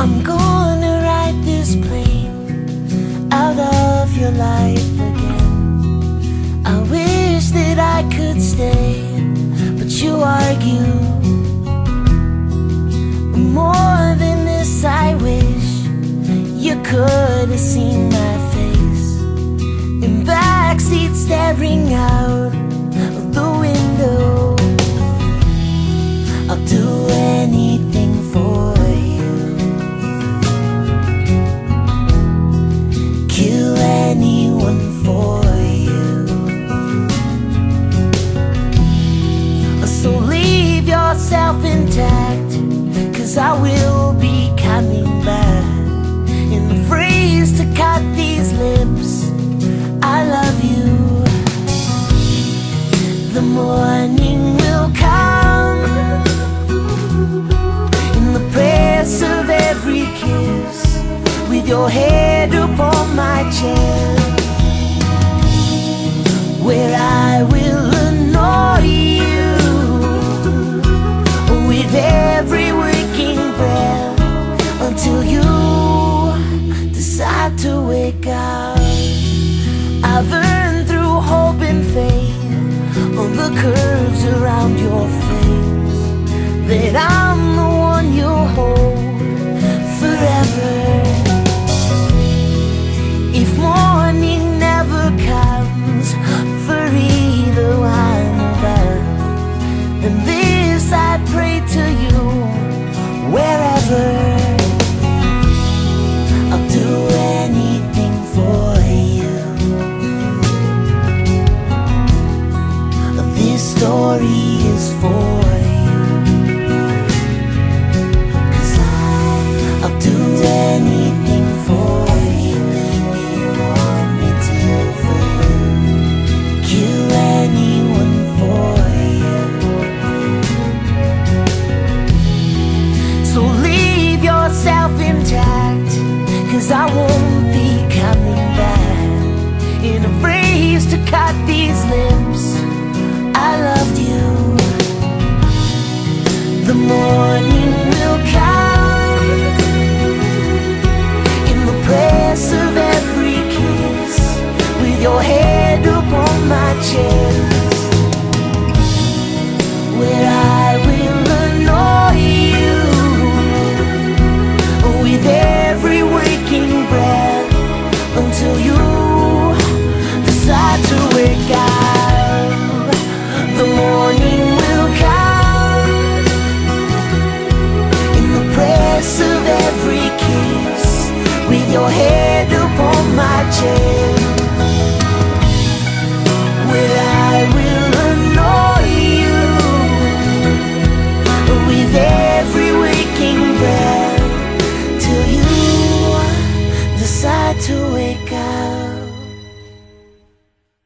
I'm gonna ride this plane out of your life again. I wish that I could stay, but you argue. More than this, I wish you could have seen my face in backseat staring out of the window. Yourself intact, cause I will be coming back. In the phrase to cut these lips, I love you. The morning will come in the press of every kiss, with your head upon my chest, up. I've earned through hope and faith on the curves around your face Story is for you. Cause I, I'll do anything for you. You want me to for you. Kill anyone for you. So leave yourself intact, cause I won't be coming back. In a phrase to cut these lips, I loved you. Your head upon my chest